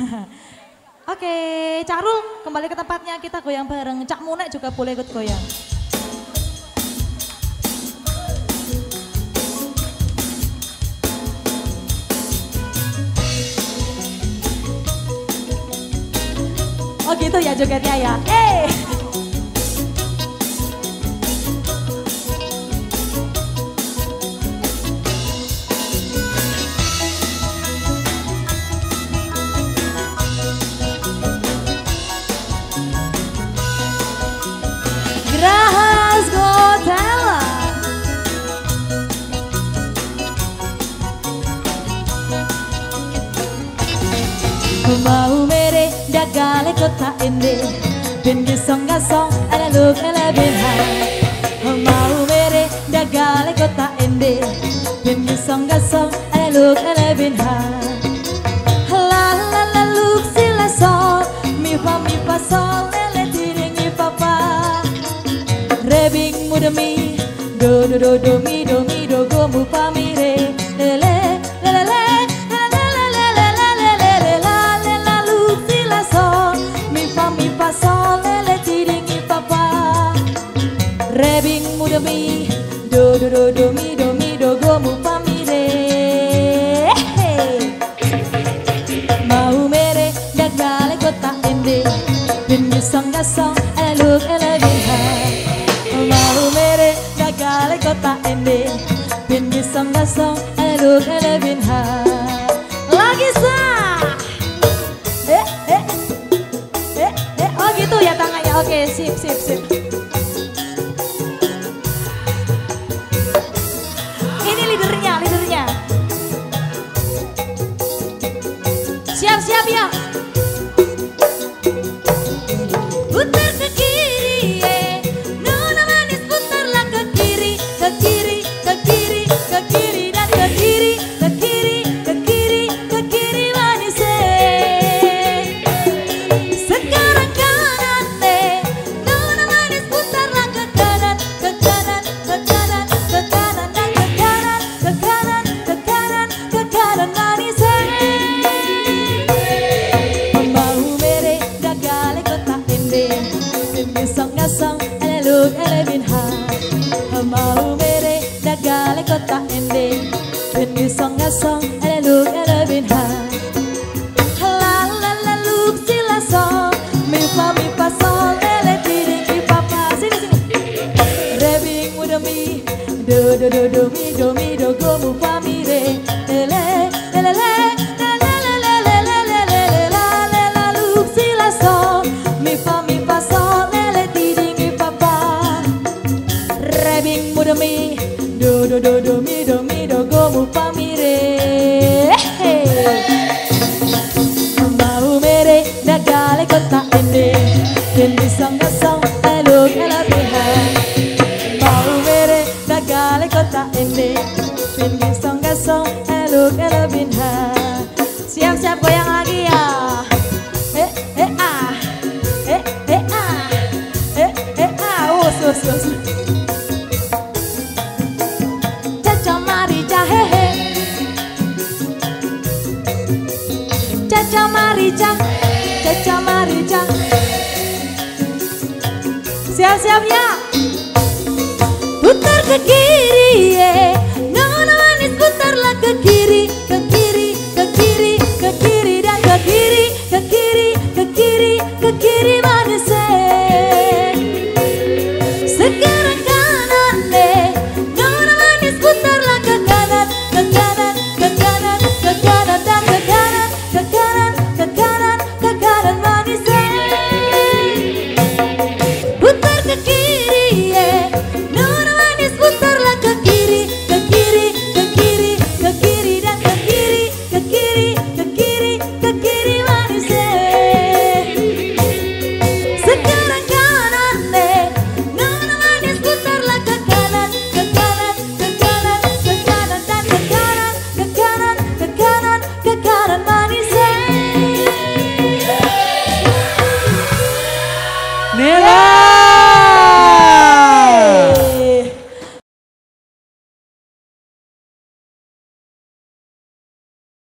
Oke, Carul kembali ke tempatnya kita goyang bareng. Cak Munek juga boleh ikut goyang. Oh gitu ya jogetnya ya. Eh. Grahas là có ta ene bên kia song ga song ala lục ala bên hai hồng mau mere đã ga là có ta ene bên kia song ga song ala lục ala bên hai la la la lục si la song mi fa mi fa song ele tiring mi fa fa. Do do do do, mi do mi, do, go, mu, fa, mi Bin sang da song Ela look ela vinha Malu mere da gale kota ende Bin sang da song Ela look ela vinha em đi When you song a song and I look at her bên her La la mi, do si do song Mi fa mi fa le le le le le le le le le le le le mu le mi Do do do do mi do mi le le mu pa mi re Le le le le le Mi, do do do do mi do mi do go mu pa mi re. Mau mere da gale kota ende ken di sang sang elo kala beha mau mere da gale kota ende ken di sang sang elo kala binha siap siap goyang lagi ya. Eh eh ah. Eh eh ah. Eh eh ah. Oh so so so. Caca marica Caca marica Siap-siap ya. Putar ke kiri